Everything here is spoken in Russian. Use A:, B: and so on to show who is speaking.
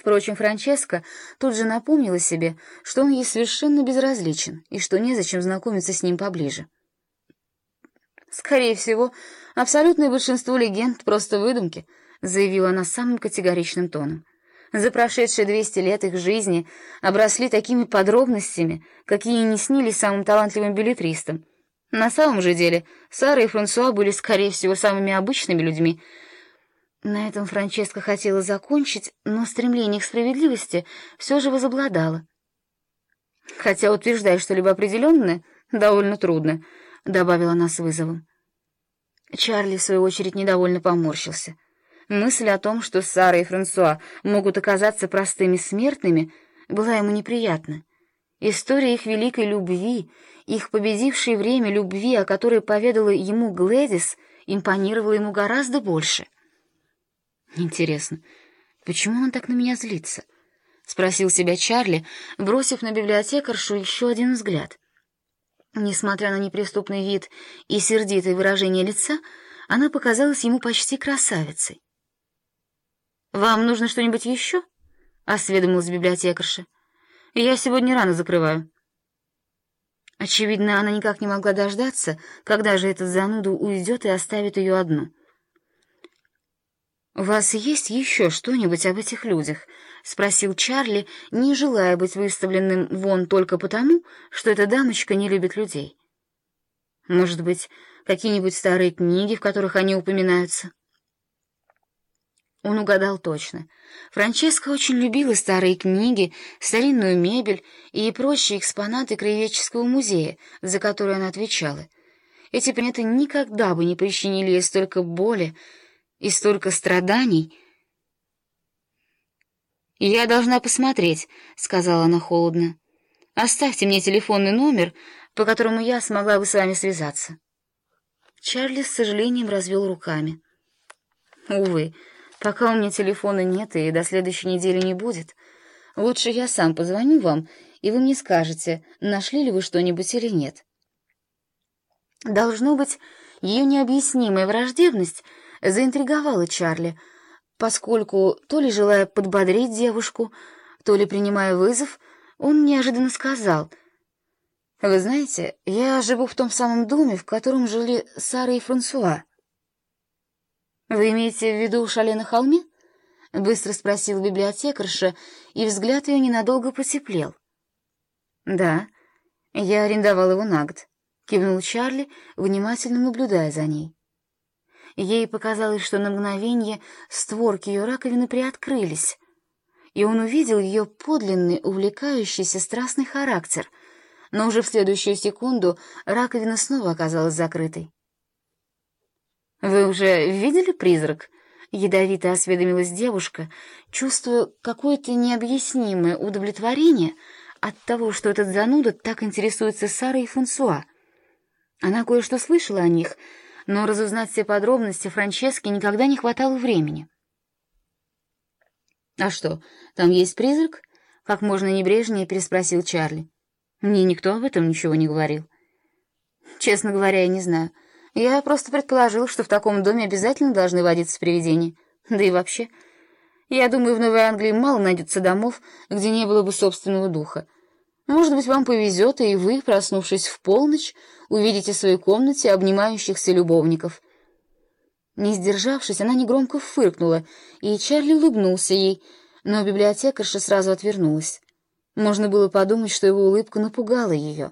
A: Впрочем, Франческа тут же напомнила себе, что он ей совершенно безразличен и что незачем знакомиться с ним поближе. «Скорее всего, абсолютное большинство легенд — просто выдумки», — заявила она самым категоричным тоном. «За прошедшие 200 лет их жизни обросли такими подробностями, какие не снились самым талантливым билетристам. На самом же деле, Сара и Франсуа были, скорее всего, самыми обычными людьми, на этом Франческа хотела закончить, но стремление к справедливости все же возобладало. «Хотя утверждать что-либо определенное довольно трудно», — добавила она с вызовом. Чарли, в свою очередь, недовольно поморщился. Мысль о том, что Сара и Франсуа могут оказаться простыми смертными, была ему неприятна. История их великой любви, их победившей время любви, о которой поведала ему Глэдис, импонировала ему гораздо больше — Интересно, почему он так на меня злится? Спросил себя Чарли, бросив на библиотекаршу еще один взгляд. Несмотря на неприступный вид и сердитое выражение лица, она показалась ему почти красавицей. «Вам нужно что-нибудь еще?» — осведомилась библиотекарша. «Я сегодня рано закрываю». Очевидно, она никак не могла дождаться, когда же этот зануду уйдет и оставит ее одну — «У вас есть еще что-нибудь об этих людях?» — спросил Чарли, не желая быть выставленным вон только потому, что эта дамочка не любит людей. «Может быть, какие-нибудь старые книги, в которых они упоминаются?» Он угадал точно. Франческа очень любила старые книги, старинную мебель и прочие экспонаты краеведческого музея, за которые она отвечала. Эти предметы никогда бы не причинили ей столько боли, и столько страданий. «Я должна посмотреть», — сказала она холодно. «Оставьте мне телефонный номер, по которому я смогла бы с вами связаться». Чарли с сожалением развел руками. «Увы, пока у меня телефона нет и до следующей недели не будет. Лучше я сам позвоню вам, и вы мне скажете, нашли ли вы что-нибудь или нет». Должно быть, ее необъяснимая враждебность — заинтриговала Чарли, поскольку, то ли желая подбодрить девушку, то ли принимая вызов, он неожиданно сказал, «Вы знаете, я живу в том самом доме, в котором жили Сара и Франсуа». «Вы имеете в виду шале на холме?» — быстро спросил библиотекарша, и взгляд ее ненадолго потеплел. «Да, я арендовал его на год», — кивнул Чарли, внимательно наблюдая за ней. Ей показалось, что на мгновение створки ее раковины приоткрылись, и он увидел ее подлинный, увлекающийся, страстный характер, но уже в следующую секунду раковина снова оказалась закрытой. «Вы уже видели призрак?» — ядовито осведомилась девушка, чувствуя какое-то необъяснимое удовлетворение от того, что этот зануда так интересуется Сарой и Франсуа. Она кое-что слышала о них — но разузнать все подробности Франческе никогда не хватало времени. «А что, там есть призрак?» — как можно небрежнее переспросил Чарли. «Мне никто об этом ничего не говорил». «Честно говоря, я не знаю. Я просто предположил, что в таком доме обязательно должны водиться привидения. Да и вообще, я думаю, в Новой Англии мало найдется домов, где не было бы собственного духа. Может быть, вам повезет, и вы, проснувшись в полночь, увидите в своей комнате обнимающихся любовников. Не сдержавшись, она негромко фыркнула, и Чарли улыбнулся ей, но библиотекарша сразу отвернулась. Можно было подумать, что его улыбка напугала ее.